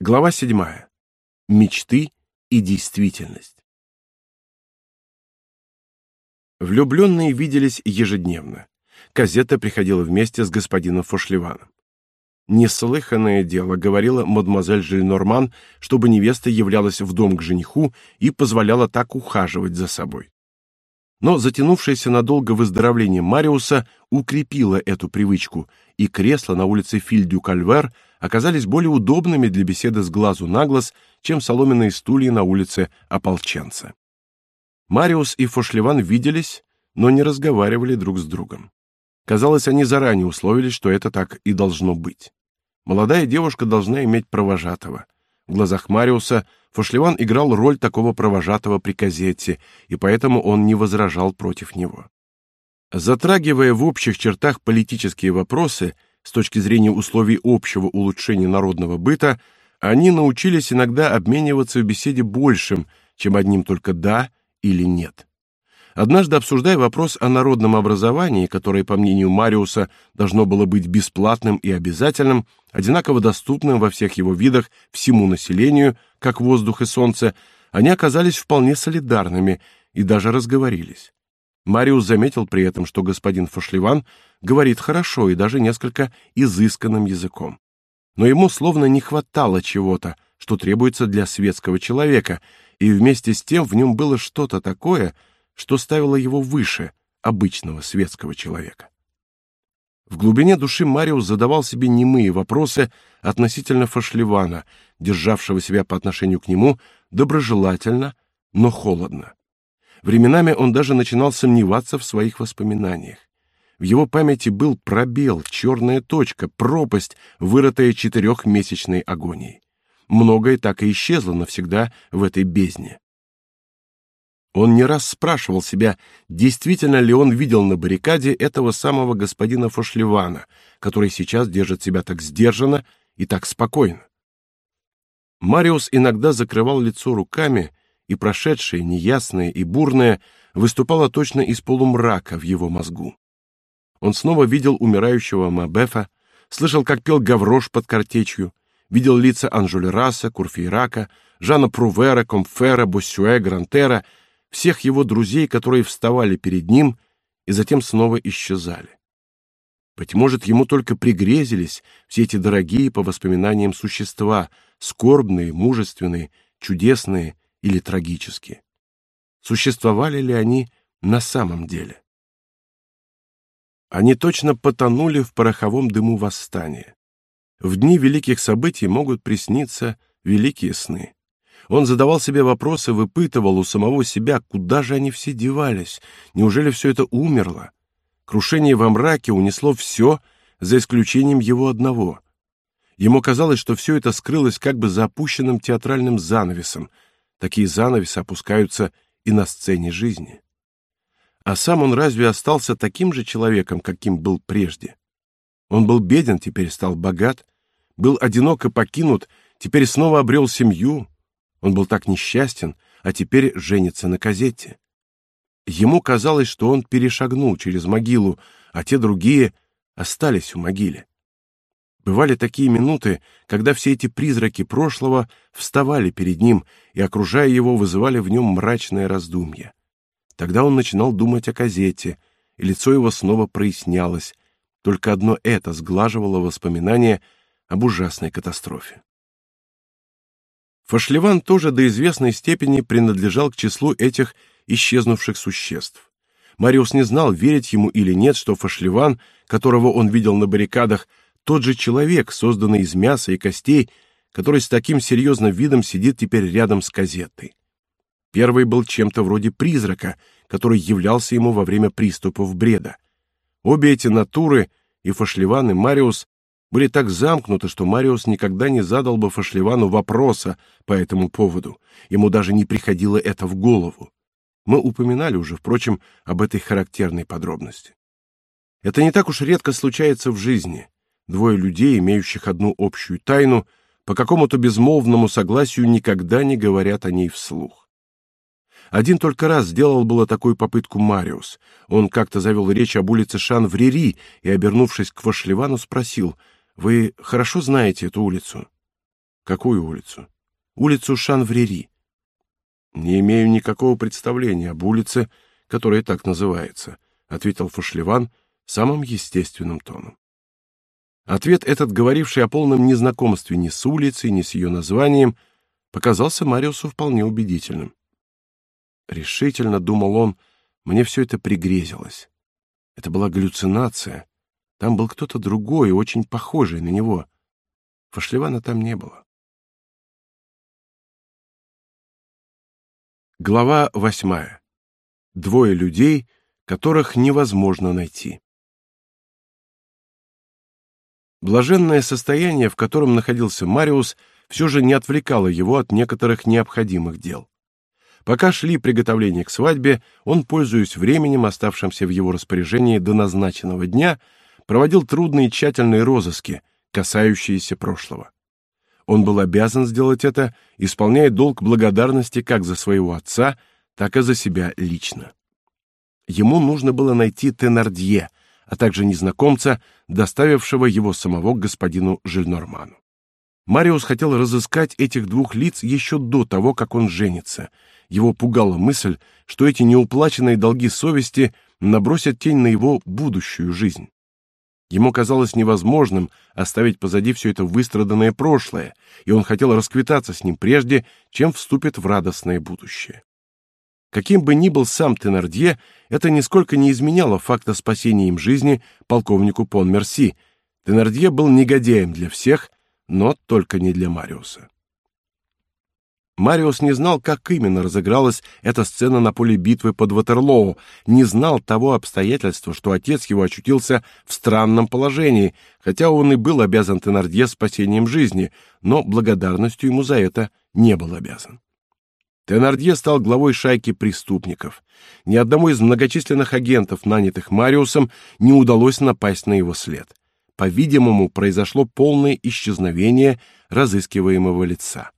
Глава 7. Мечты и действительность. Влюбленные виделись ежедневно. Казета приходила вместе с господином Фошлеваном. Неслыханное дело, говорила мадемуазель Жильнорман, чтобы невеста являлась в дом к жениху и позволяла так ухаживать за собой. Но затянувшееся надолго выздоровление Мариуса укрепило эту привычку, и кресла на улице Фильдю-Кальвер оказались более удобными для беседы с глазу на глаз, чем соломенные стулья на улице Ополченца. Мариус и Фошлеван виделись, но не разговаривали друг с другом. Казалось, они заранее условились, что это так и должно быть. Молодая девушка должна иметь провожатого. В глазах Мариуса Фошлеван играл роль такого провожатого при Казетте, и поэтому он не возражал против него. Затрагивая в общих чертах политические вопросы с точки зрения условий общего улучшения народного быта, они научились иногда обмениваться в беседе большим, чем одним только да или нет. Однажды обсуждая вопрос о народном образовании, которое, по мнению Мариуса, должно было быть бесплатным и обязательным, одинаково доступным во всех его видах всему населению, как воздух и солнце, они оказались вполне солидарными и даже разговорились. Мариус заметил при этом, что господин Фошлеван говорит хорошо и даже несколько изысканным языком. Но ему словно не хватало чего-то, что требуется для светского человека, и вместе с тем в нем было что-то такое, что ставило его выше обычного светского человека. В глубине души Мариус задавал себе немые вопросы относительно Фошлевана, державшего себя по отношению к нему доброжелательно, но холодно. Временами он даже начинал сомневаться в своих воспоминаниях. В его памяти был пробел, черная точка, пропасть, вырытая четырехмесячной агонией. Многое так и исчезло навсегда в этой бездне. Он не раз спрашивал себя, действительно ли он видел на баррикаде этого самого господина Фошлевана, который сейчас держит себя так сдержанно и так спокойно. Мариус иногда закрывал лицо руками, и прошедшее, неясное и бурное выступало точно из полумрака в его мозгу. Он снова видел умирающего Мабефа, слышал, как пел Гаврош под картечью, видел лица Анжулераса, Курфейрака, Жана Прувера, Комфера, Боссюэ, Грантера — всех его друзей, которые вставали перед ним и затем снова исчезали. Быть может, ему только пригрезились все эти дорогие по воспоминаниям существа, скорбные, мужественные, чудесные или трагические. Существовали ли они на самом деле? Они точно потонули в пороховом дыму восстания. В дни великих событий могут присниться великие сны. Он задавал себе вопросы, выпытывал у самого себя, куда же они все девались, неужели все это умерло? Крушение во мраке унесло все, за исключением его одного. Ему казалось, что все это скрылось как бы за опущенным театральным занавесом. Такие занавесы опускаются и на сцене жизни. А сам он разве остался таким же человеком, каким был прежде? Он был беден, теперь стал богат, был одинок и покинут, теперь снова обрел семью, он был так несчастен, а теперь женится на Казетте. Ему казалось, что он перешагнул через могилу, а те другие остались у могилы. Бывали такие минуты, когда все эти призраки прошлого вставали перед ним и, окружая его, вызывали в нем мрачное раздумье. Тогда он начинал думать о Казетте, и лицо его снова прояснялось. Только одно это сглаживало воспоминания об ужасной катастрофе. Фашлеван тоже до известной степени принадлежал к числу этих исчезнувших существ. Мариус не знал, верить ему или нет, что Фашлеван, которого он видел на баррикадах, тот же человек, созданный из мяса и костей, который с таким серьезным видом сидит теперь рядом с Казеттой. Первый был чем-то вроде призрака, который являлся ему во время приступов бреда. Обе эти натуры, и Фашлеван, и Мариус, были так замкнуты, что Мариус никогда не задал бы Фашливану вопроса по этому поводу. Ему даже не приходило это в голову. Мы упоминали уже, впрочем, об этой характерной подробности. Это не так уж редко случается в жизни. Двое людей, имеющих одну общую тайну, по какому-то безмолвному согласию никогда не говорят о ней вслух. Один только раз сделал было такую попытку Мариус. Он как-то завел речь об улице Шан-Врери и, обернувшись к Вашливану, спросил — вы хорошо знаете эту улицу? Какую улицу? Улицу Шанврери. Не имею никакого представления об улице, которая так называется, ответил Фошлеван самым естественным тоном. Ответ этот, говоривший о полном незнакомстве ни с улицей, ни с ее названием, показался Мариусу вполне убедительным. Решительно думал он, мне все это пригрезилось. Это была галлюцинация. Там был кто-то другой, очень похожий на него. Фашлевана там не было. Глава восьмая. Двое людей, которых невозможно найти. Блаженное состояние, в котором находился Мариус, все же не отвлекало его от некоторых необходимых дел. Пока шли приготовления к свадьбе, он, пользуясь временем, оставшимся в его распоряжении до назначенного дня, проводил трудные тщательные розыски, касающиеся прошлого. Он был обязан сделать это, исполняя долг благодарности как за своего отца, так и за себя лично. Ему нужно было найти Тенардье, а также незнакомца, доставившего его самого к господину Жильнорману. Мариус хотел разыскать этих двух лиц еще до того, как он женится. Его пугала мысль, что эти неуплаченные долги совести набросят тень на его будущую жизнь. Ему казалось невозможным оставить позади все это выстраданное прошлое, и он хотел расквитаться с ним прежде, чем вступит в радостное будущее. Каким бы ни был сам Тенардье, это нисколько не изменяло факта спасения им жизни полковнику Пон-Мерси. Тенардье был негодяем для всех, но только не для Мариуса. Мариус не знал, как именно разыгралась эта сцена на поле битвы под Ватерлоу, не знал того обстоятельства, что отец его очутился в странном положении, хотя он и был обязан Тенардье спасением жизни, но благодарностью ему за это не был обязан. Тенардье стал главой шайки преступников. Ни одному из многочисленных агентов, нанятых Мариусом, не удалось напасть на его след. По-видимому, произошло полное исчезновение разыскиваемого лица.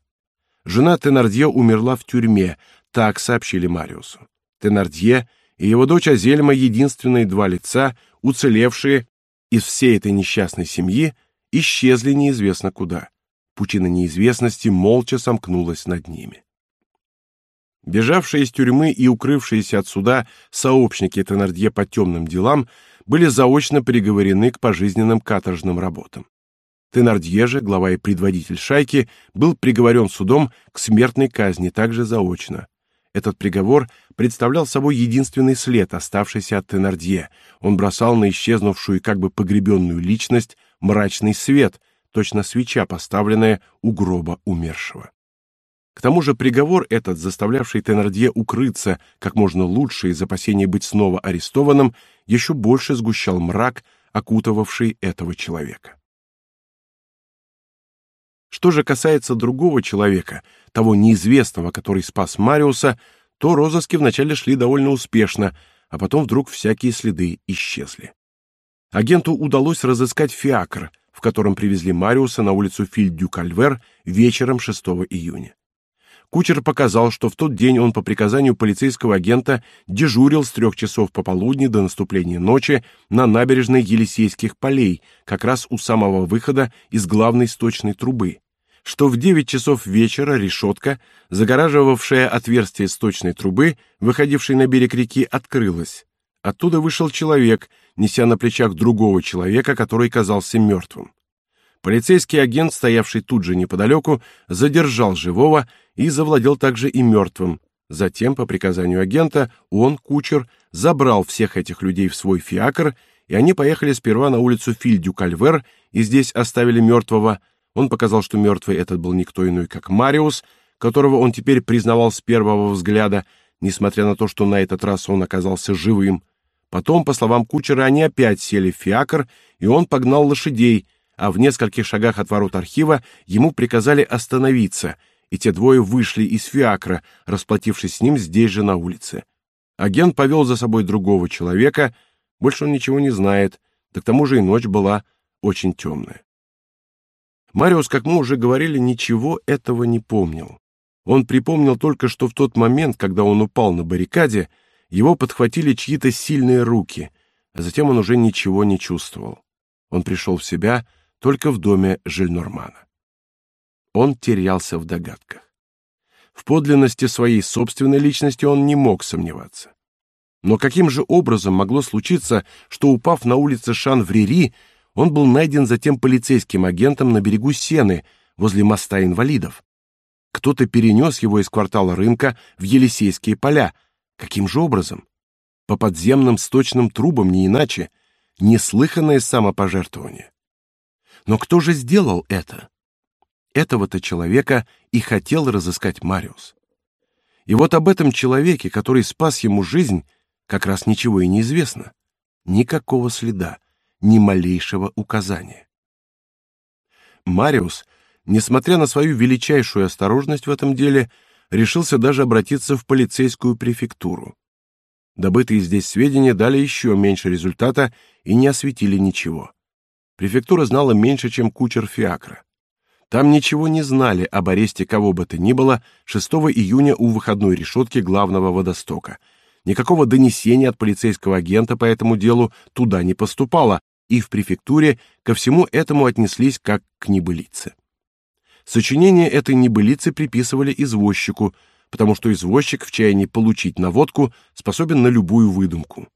Жена Тенардье умерла в тюрьме, так сообщили Мариусу. Тенардье и его дочь Азельма единственные два лица, уцелевшие из всей этой несчастной семьи, исчезли неизвестно куда. Пучина неизвестности молча сомкнулась над ними. Бежавшие из тюрьмы и укрывшиеся от суда сообщники Тенардье по темным делам были заочно приговорены к пожизненным каторжным работам. Тенардье же, глава и предводитель шайки, был приговорен судом к смертной казни также заочно. Этот приговор представлял собой единственный след, оставшийся от Тенардье. Он бросал на исчезнувшую и как бы погребенную личность мрачный свет, точно свеча, поставленная у гроба умершего. К тому же приговор этот, заставлявший Тенардье укрыться как можно лучше из опасения быть снова арестованным, еще больше сгущал мрак, окутывавший этого человека. Что же касается другого человека, того неизвестного, который спас Мариуса, то розыски вначале шли довольно успешно, а потом вдруг всякие следы исчезли. Агенту удалось разыскать фиакр, в котором привезли Мариуса на улицу Филь-дю-Кальвер вечером 6 июня. Кучер показал, что в тот день он по приказанию полицейского агента дежурил с трех часов пополудни до наступления ночи на набережной Елисейских полей, как раз у самого выхода из главной сточной трубы, что в девять часов вечера решетка, загораживавшая отверстие сточной трубы, выходившей на берег реки, открылась. Оттуда вышел человек, неся на плечах другого человека, который казался мертвым. Полицейский агент, стоявший тут же неподалеку, задержал живого и завладел также и мертвым. Затем, по приказанию агента, он, кучер, забрал всех этих людей в свой фиакр, и они поехали сперва на улицу Фильдю-Кальвер и здесь оставили мертвого. Он показал, что мертвый этот был никто иной, как Мариус, которого он теперь признавал с первого взгляда, несмотря на то, что на этот раз он оказался живым. Потом, по словам кучера, они опять сели в фиакр, и он погнал лошадей, а в нескольких шагах от ворот архива ему приказали остановиться, и те двое вышли из фиакра, расплатившись с ним здесь же на улице. Агент повел за собой другого человека, больше он ничего не знает, да к тому же и ночь была очень темная. Мариус, как мы уже говорили, ничего этого не помнил. Он припомнил только, что в тот момент, когда он упал на баррикаде, его подхватили чьи-то сильные руки, а затем он уже ничего не чувствовал. Он пришел в себя только в доме Жильнормана. Он терялся в догадках. В подлинности своей собственной личности он не мог сомневаться. Но каким же образом могло случиться, что, упав на улице Шан-Врири, он был найден затем полицейским агентом на берегу Сены, возле моста инвалидов? Кто-то перенес его из квартала рынка в Елисейские поля. Каким же образом? По подземным сточным трубам не иначе. Неслыханное самопожертвование. Но кто же сделал это? Этого-то человека и хотел разыскать Мариус. И вот об этом человеке, который спас ему жизнь, как раз ничего и не известно. Никакого следа, ни малейшего указания. Мариус, несмотря на свою величайшую осторожность в этом деле, решился даже обратиться в полицейскую префектуру. Добытые здесь сведения дали еще меньше результата и не осветили ничего. Префектура знала меньше, чем кучер Фиакра. Там ничего не знали об аресте кого бы то ни было 6 июня у выходной решетки главного водостока. Никакого донесения от полицейского агента по этому делу туда не поступало, и в префектуре ко всему этому отнеслись как к небылице. Сочинение этой небылицы приписывали извозчику, потому что извозчик в чаянии получить наводку способен на любую выдумку.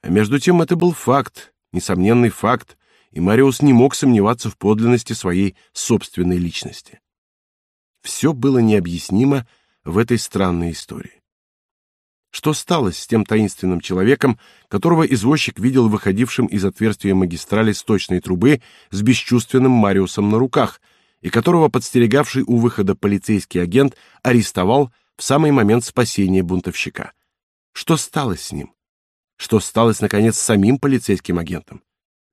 А между тем это был факт, несомненный факт, и Мариус не мог сомневаться в подлинности своей собственной личности. Все было необъяснимо в этой странной истории. Что стало с тем таинственным человеком, которого извозчик видел выходившим из отверстия магистрали сточной трубы с бесчувственным Мариусом на руках, и которого подстерегавший у выхода полицейский агент арестовал в самый момент спасения бунтовщика? Что стало с ним? Что стало, наконец, с самим полицейским агентом?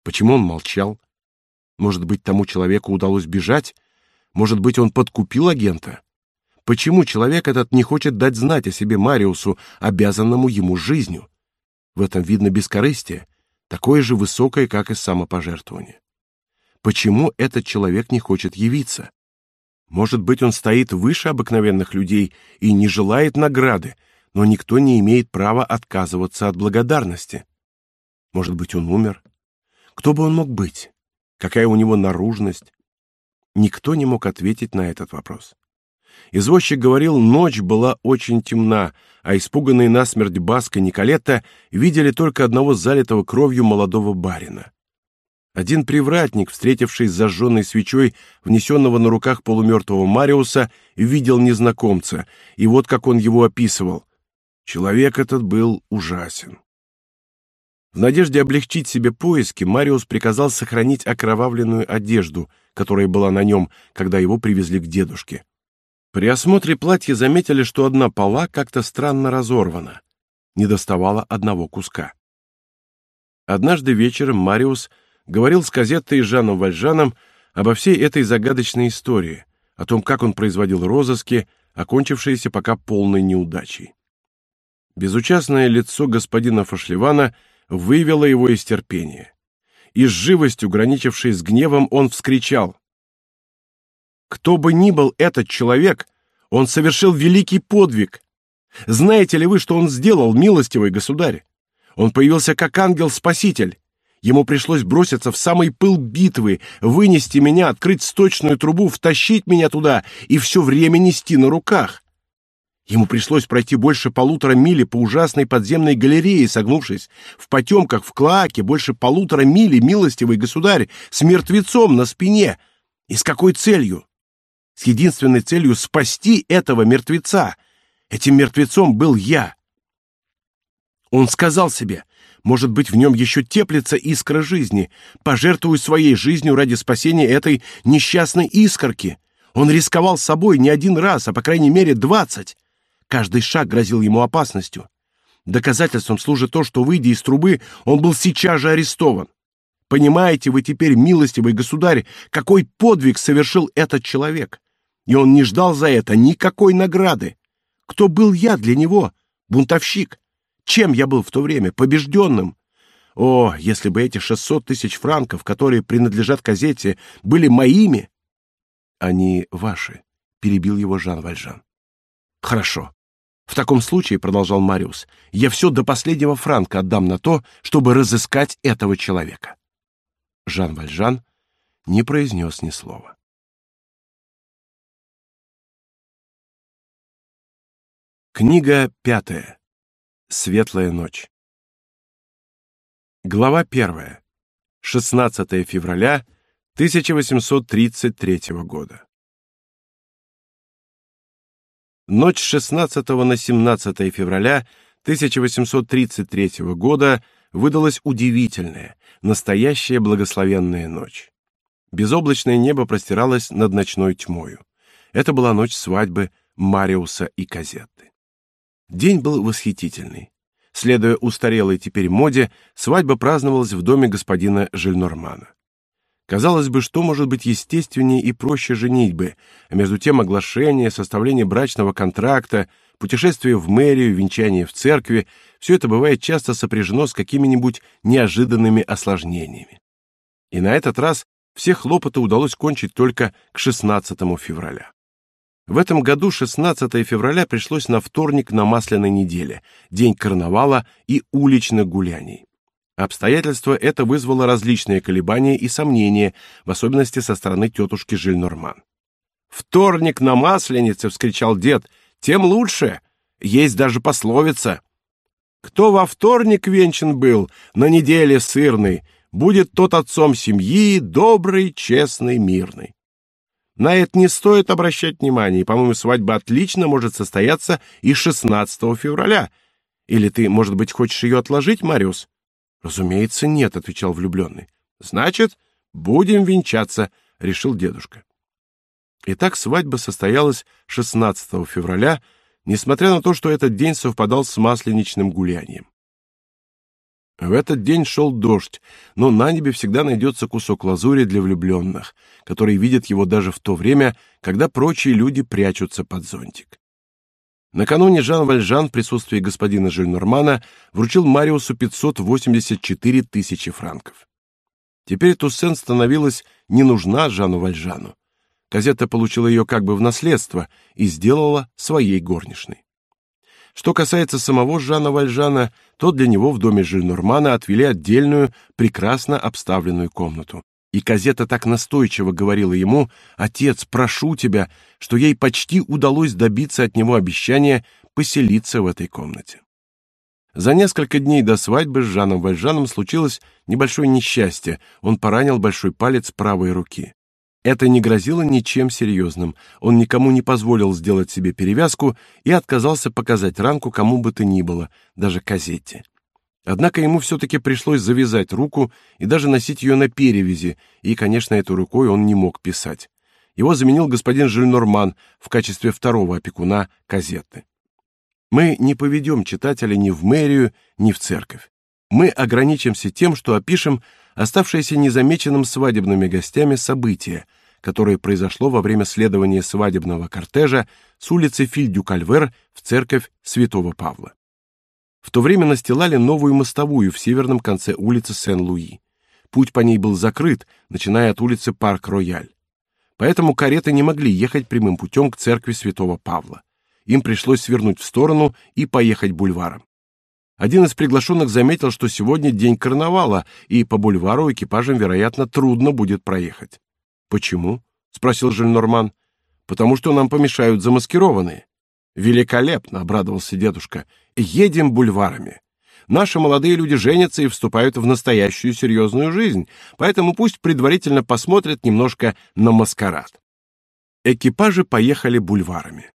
Почему он молчал? Может быть, тому человеку удалось бежать? Может быть, он подкупил агента? Почему человек этот не хочет дать знать о себе Мариусу, обязанному ему жизнью? В этом видно бескорыстие, такое же высокое, как и самопожертвование. Почему этот человек не хочет явиться? Может быть, он стоит выше обыкновенных людей и не желает награды, но никто не имеет права отказываться от благодарности. Может быть, он умер? Кто бы он мог быть? Какая у него наружность? Никто не мог ответить на этот вопрос. Извозчик говорил, ночь была очень темна, а испуганные насмерть Баска Николетта видели только одного залитого кровью молодого барина. Один привратник, встретивший с зажженной свечой внесенного на руках полумертвого Мариуса, видел незнакомца, и вот как он его описывал. Человек этот был ужасен. В надежде облегчить себе поиски, Мариус приказал сохранить окровавленную одежду, которая была на нем, когда его привезли к дедушке. При осмотре платья заметили, что одна пола как-то странно разорвана. Не доставало одного куска. Однажды вечером Мариус говорил с Казеттой и Жаном Вальжаном обо всей этой загадочной истории, о том, как он производил розыски, окончившиеся пока полной неудачей. Безучастное лицо господина Фашлевана — вывело его из терпения. И с живостью, граничившей с гневом, он вскричал. «Кто бы ни был этот человек, он совершил великий подвиг. Знаете ли вы, что он сделал, милостивый государь? Он появился как ангел-спаситель. Ему пришлось броситься в самый пыл битвы, вынести меня, открыть сточную трубу, втащить меня туда и все время нести на руках. Ему пришлось пройти больше полутора мили по ужасной подземной галерее, согнувшись в потемках, в клоаке, больше полутора мили, милостивый государь, с мертвецом на спине. И с какой целью? С единственной целью спасти этого мертвеца. Этим мертвецом был я. Он сказал себе, может быть, в нем еще теплится искра жизни, пожертвую своей жизнью ради спасения этой несчастной искорки. Он рисковал собой не один раз, а по крайней мере двадцать. Каждый шаг грозил ему опасностью. Доказательством служит то, что, выйдя из трубы, он был сейчас же арестован. Понимаете вы теперь, милостивый государь, какой подвиг совершил этот человек? И он не ждал за это никакой награды. Кто был я для него? Бунтовщик. Чем я был в то время? Побежденным. О, если бы эти шестьсот тысяч франков, которые принадлежат газете, были моими! Они ваши, перебил его Жан Вальжан. Хорошо. В таком случае, продолжал Мариус, я все до последнего франка отдам на то, чтобы разыскать этого человека. Жан Вальжан не произнес ни слова. Книга пятая. Светлая ночь. Глава первая. 16 февраля 1833 года. Ночь с 16 на 17 февраля 1833 года выдалась удивительная, настоящая благословенная ночь. Безоблачное небо простиралось над ночной тьмою. Это была ночь свадьбы Мариуса и Казетты. День был восхитительный. Следуя устарелой теперь моде, свадьба праздновалась в доме господина Жильнормана. Казалось бы, что может быть естественнее и проще женитьбы, а между тем оглашение, составление брачного контракта, путешествие в мэрию, венчание в церкви все это бывает часто сопряжено с какими-нибудь неожиданными осложнениями. И на этот раз все хлопоты удалось кончить только к 16 февраля. В этом году 16 февраля пришлось на вторник на Масляной неделе, день карнавала и уличных гуляний. Обстоятельство это вызвало различные колебания и сомнения, в особенности со стороны тетушки Жильнорман. «Вторник на Масленице!» — вскричал дед. «Тем лучше! Есть даже пословица. Кто во вторник венчан был, на неделе сырный, будет тот отцом семьи, добрый, честный, мирный». На это не стоит обращать внимания, по-моему, свадьба отлично может состояться и 16 февраля. Или ты, может быть, хочешь ее отложить, Мариус? Разумеется, нет, отвечал влюбленный. Значит, будем венчаться, решил дедушка. Итак, свадьба состоялась 16 февраля, несмотря на то, что этот день совпадал с масленичным гулянием. В этот день шел дождь, но на небе всегда найдется кусок лазури для влюбленных, которые видят его даже в то время, когда прочие люди прячутся под зонтик. Накануне Жан Вальжан в присутствии господина Жильнормана вручил Мариусу 584 тысячи франков. Теперь Туссен становилась не нужна Жану Вальжану. Казета получила ее как бы в наследство и сделала своей горничной. Что касается самого Жана Вальжана, то для него в доме Жильнормана отвели отдельную, прекрасно обставленную комнату. И Казета так настойчиво говорила ему: "Отец, прошу тебя", что ей почти удалось добиться от него обещания поселиться в этой комнате. За несколько дней до свадьбы с Жаном Вальжаном случилось небольшое несчастье. Он поранил большой палец правой руки. Это не грозило ничем серьезным. Он никому не позволил сделать себе перевязку и отказался показать ранку кому бы то ни было, даже Казетте. Однако ему все-таки пришлось завязать руку и даже носить ее на перевязи, и, конечно, этой рукой он не мог писать. Его заменил господин Жильнорман в качестве второго опекуна Казетты. Мы не поведем читателя ни в мэрию, ни в церковь. Мы ограничимся тем, что опишем оставшееся незамеченным свадебными гостями событие, которое произошло во время следования свадебного кортежа с улицы Фильдю-Кальвер в церковь Святого Павла. В то время настилали новую мостовую в северном конце улицы Сен-Луи. Путь по ней был закрыт, начиная от улицы Парк-Рояль. Поэтому кареты не могли ехать прямым путем к церкви Святого Павла. Им пришлось свернуть в сторону и поехать бульваром. Один из приглашенных заметил, что сегодня день карнавала, и по бульвару экипажам, вероятно, трудно будет проехать. Почему? спросил Жильнорман. Потому что нам помешают замаскированные. Великолепно, обрадовался дедушка. Едем бульварами. Наши молодые люди женятся и вступают в настоящую серьезную жизнь, поэтому пусть предварительно посмотрят немножко на маскарад. Экипажи поехали бульварами.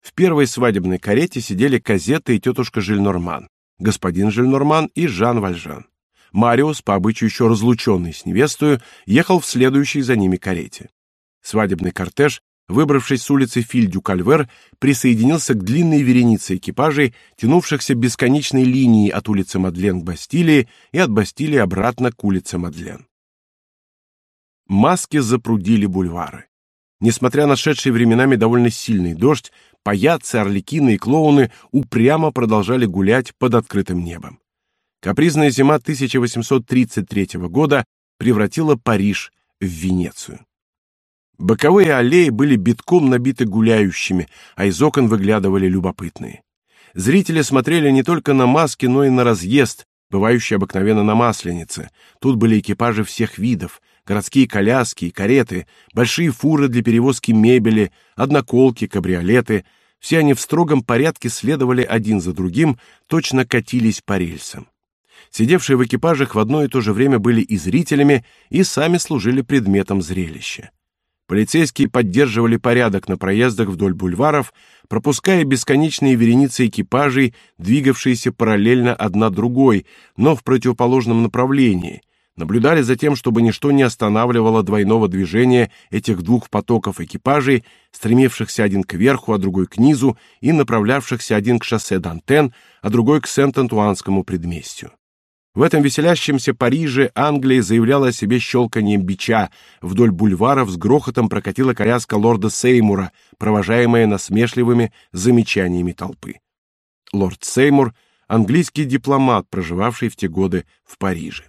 В первой свадебной карете сидели Казетта и тетушка Жильнорман господин Жильнорман и Жан Вальжан. Мариус, по обычаю еще разлученный с невестой, ехал в следующей за ними карете. Свадебный кортеж, выбравшись с улицы Филь-дю-Кальвер, присоединился к длинной веренице экипажей, тянувшихся бесконечной линией от улицы Мадлен к Бастилии и от Бастилии обратно к улице Мадлен. Маски запрудили бульвары. Несмотря на шедший временами довольно сильный дождь, паяцы, орликины и клоуны упрямо продолжали гулять под открытым небом. Капризная зима 1833 года превратила Париж в Венецию. Боковые аллеи были битком набиты гуляющими, а из окон выглядывали любопытные. Зрители смотрели не только на маски, но и на разъезд, бывающий обыкновенно на Масленице. Тут были экипажи всех видов, городские коляски и кареты, большие фуры для перевозки мебели, одноколки, кабриолеты, Все они в строгом порядке следовали один за другим, точно катились по рельсам. Сидевшие в экипажах в одно и то же время были и зрителями, и сами служили предметом зрелища. Полицейские поддерживали порядок на проездах вдоль бульваров, пропуская бесконечные вереницы экипажей, двигавшиеся параллельно одна другой, но в противоположном направлении. Наблюдали за тем, чтобы ничто не останавливало двойного движения этих двух потоков экипажей, стремившихся один к верху, а другой к низу, и направлявшихся один к шоссе Дантен, а другой к Сент-Антуанскому предместью. В этом веселящемся Париже Англия заявляла о себе щелканием бича. Вдоль бульваров с грохотом прокатила коляска лорда Сеймура, провожаемая насмешливыми замечаниями толпы. Лорд Сеймур — английский дипломат, проживавший в те годы в Париже.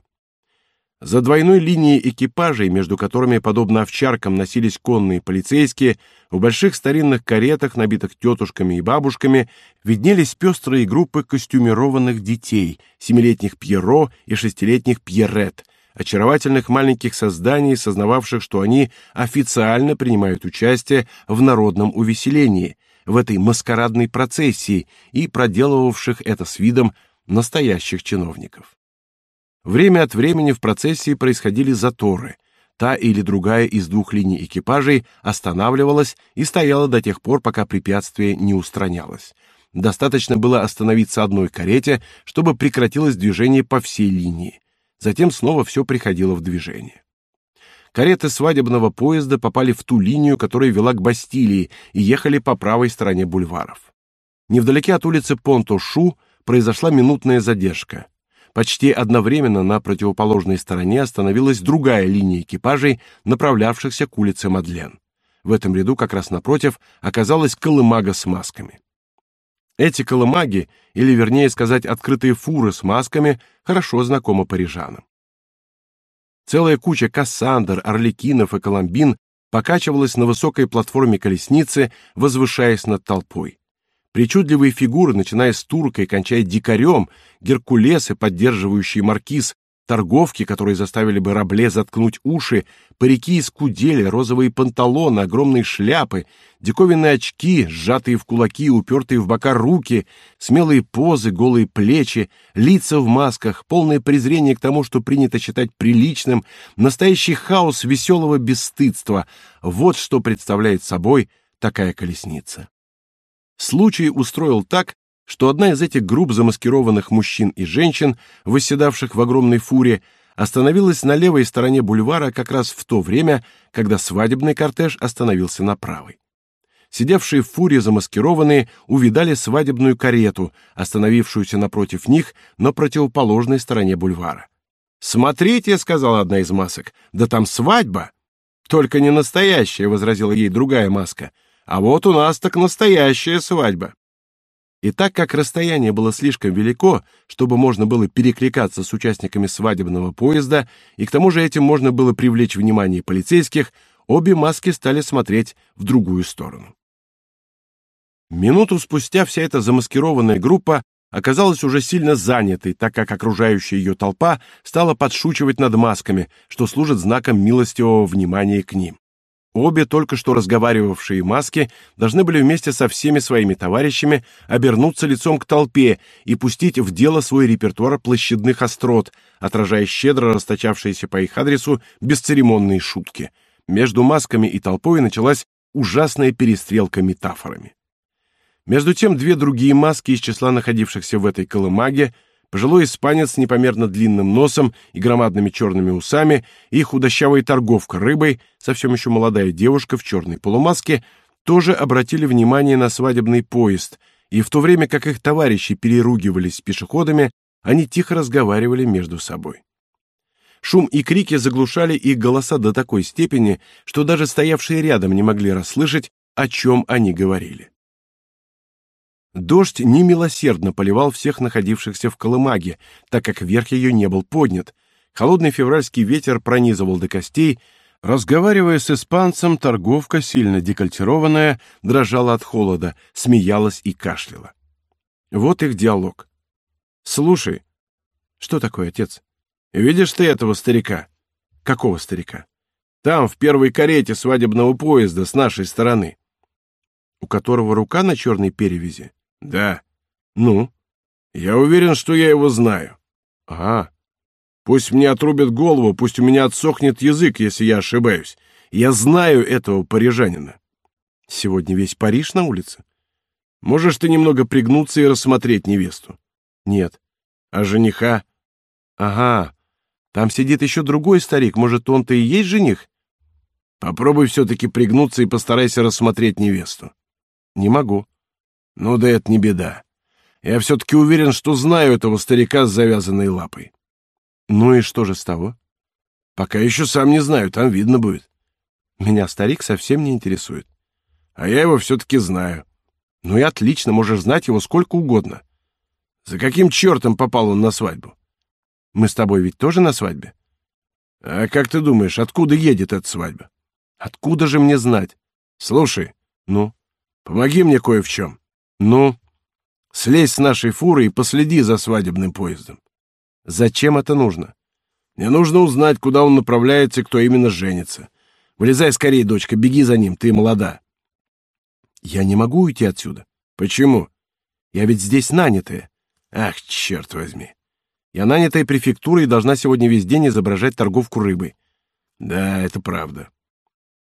За двойной линией экипажей, между которыми, подобно овчаркам, носились конные полицейские, в больших старинных каретах, набитых тетушками и бабушками, виднелись пестрые группы костюмированных детей, семилетних Пьеро и шестилетних Пьерет, очаровательных маленьких созданий, сознававших, что они официально принимают участие в народном увеселении, в этой маскарадной процессии и проделывавших это с видом настоящих чиновников. Время от времени в процессии происходили заторы. Та или другая из двух линий экипажей останавливалась и стояла до тех пор, пока препятствие не устранялось. Достаточно было остановиться одной карете, чтобы прекратилось движение по всей линии. Затем снова все приходило в движение. Кареты свадебного поезда попали в ту линию, которая вела к Бастилии, и ехали по правой стороне бульваров. Невдалеке от улицы Понто-Шу произошла минутная задержка. Почти одновременно на противоположной стороне остановилась другая линия экипажей, направлявшихся к улице Мадлен. В этом ряду как раз напротив оказалась колымага с масками. Эти колымаги, или вернее сказать, открытые фуры с масками, хорошо знакомы парижанам. Целая куча кассандр, орликинов и коломбин покачивалась на высокой платформе колесницы, возвышаясь над толпой. Причудливые фигуры, начиная с турка и кончая дикарем, геркулесы, поддерживающие маркиз, торговки, которые заставили бы Рабле заткнуть уши, парики из кудели, розовые панталоны, огромные шляпы, диковинные очки, сжатые в кулаки, упертые в бока руки, смелые позы, голые плечи, лица в масках, полное презрение к тому, что принято считать приличным, настоящий хаос веселого бесстыдства — вот что представляет собой такая колесница. Случай устроил так, что одна из этих групп замаскированных мужчин и женщин, восседавших в огромной фуре, остановилась на левой стороне бульвара как раз в то время, когда свадебный кортеж остановился на правой. Сидевшие в фуре замаскированные увидали свадебную карету, остановившуюся напротив них на противоположной стороне бульвара. «Смотрите», — сказала одна из масок, — «да там свадьба!» «Только не настоящая», — возразила ей другая маска — а вот у нас так настоящая свадьба. И так как расстояние было слишком велико, чтобы можно было перекликаться с участниками свадебного поезда, и к тому же этим можно было привлечь внимание полицейских, обе маски стали смотреть в другую сторону. Минуту спустя вся эта замаскированная группа оказалась уже сильно занятой, так как окружающая ее толпа стала подшучивать над масками, что служит знаком милостивого внимания к ним. Обе только что разговаривавшие маски должны были вместе со всеми своими товарищами обернуться лицом к толпе и пустить в дело свой репертуар площадных острот, отражая щедро расточавшиеся по их адресу бесцеремонные шутки. Между масками и толпой началась ужасная перестрелка метафорами. Между тем две другие маски из числа находившихся в этой колымаге пожилой испанец с непомерно длинным носом и громадными черными усами и худощавая торговка рыбой, совсем еще молодая девушка в черной полумаске, тоже обратили внимание на свадебный поезд, и в то время как их товарищи переругивались с пешеходами, они тихо разговаривали между собой. Шум и крики заглушали их голоса до такой степени, что даже стоявшие рядом не могли расслышать, о чем они говорили. Дождь немилосердно поливал всех находившихся в колымаге, так как верх ее не был поднят. Холодный февральский ветер пронизывал до костей. Разговаривая с испанцем, торговка, сильно декольтированная, дрожала от холода, смеялась и кашляла. Вот их диалог. «Слушай, что такое, отец? Видишь ты этого старика?» «Какого старика?» «Там, в первой карете свадебного поезда, с нашей стороны». у которого рука на черной перевязи? Да. Ну? Я уверен, что я его знаю. А, Пусть мне отрубят голову, пусть у меня отсохнет язык, если я ошибаюсь. Я знаю этого парижанина. сегодня весь Париж на улице? Можешь ты немного пригнуться и рассмотреть невесту? Нет. А жениха? Ага. Там сидит еще другой старик, может, он-то и есть жених? Попробуй все-таки пригнуться и постарайся рассмотреть невесту. Не могу. Ну да это не беда. Я все-таки уверен, что знаю этого старика с завязанной лапой. Ну и что же с того? Пока еще сам не знаю, там видно будет. Меня старик совсем не интересует. А я его все-таки знаю. Ну и отлично, можешь знать его сколько угодно. За каким чертом попал он на свадьбу? Мы с тобой ведь тоже на свадьбе? А как ты думаешь, откуда едет эта свадьба? Откуда же мне знать? Слушай, Ну, помоги мне кое в чем. Ну, Слезь с нашей фуры и последи за свадебным поездом. зачем это нужно? Мне нужно узнать, куда он направляется и кто именно женится. Вылезай скорее, дочка, беги за ним, ты молода. Я не могу уйти отсюда. Почему? Я ведь здесь нанятая. Ах, черт возьми. Я нанятая префектурой и должна сегодня весь день изображать торговку рыбой. Да, это правда.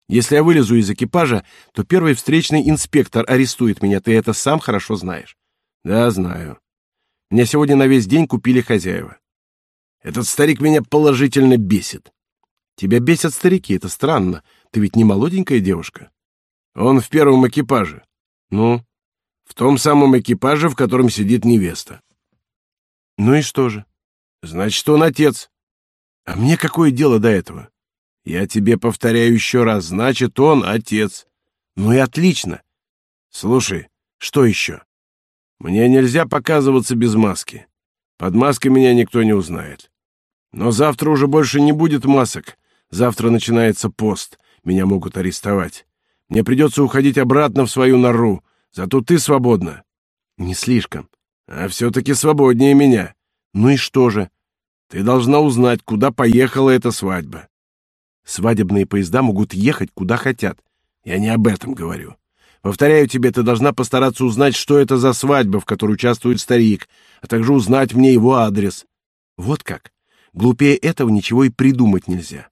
Если я вылезу из экипажа, то первый встречный инспектор арестует меня, ты это сам хорошо знаешь. Да, знаю. Меня сегодня на весь день купили хозяева. Этот старик меня положительно бесит. Тебя бесят старики, это странно. Ты ведь не молоденькая девушка. Он в первом экипаже. Ну, В том самом экипаже, в котором сидит невеста. ну и что же? Значит, он отец. А мне какое дело до этого? Я тебе повторяю еще раз. Значит, он отец. Ну и отлично. Слушай, Что еще? мне нельзя показываться без маски. Под маской меня никто не узнает. Но завтра уже больше не будет масок. Завтра начинается пост. Меня могут арестовать. Мне придется уходить обратно в свою нору. Зато ты свободна. Не слишком. А все-таки свободнее меня. Ну и что же? Ты должна узнать, куда поехала эта свадьба. Свадебные поезда могут ехать куда хотят. Я не об этом говорю. Повторяю тебе, ты должна постараться узнать, что это за свадьба, в которой участвует старик, а также узнать мне его адрес. Вот как. Глупее этого ничего и придумать нельзя.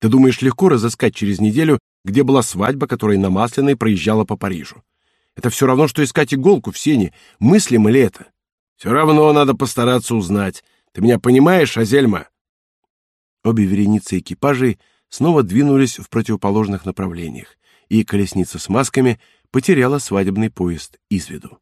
Ты думаешь, легко разыскать через неделю, где была свадьба, которая на Масляной проезжала по Парижу? Это все равно, что искать иголку в сене. Мыслим ли это? Все равно надо постараться узнать. Ты меня понимаешь, Азельма? Обе вереницы экипажей снова двинулись в противоположных направлениях, и колесница с масками потеряла свадебный поезд из виду.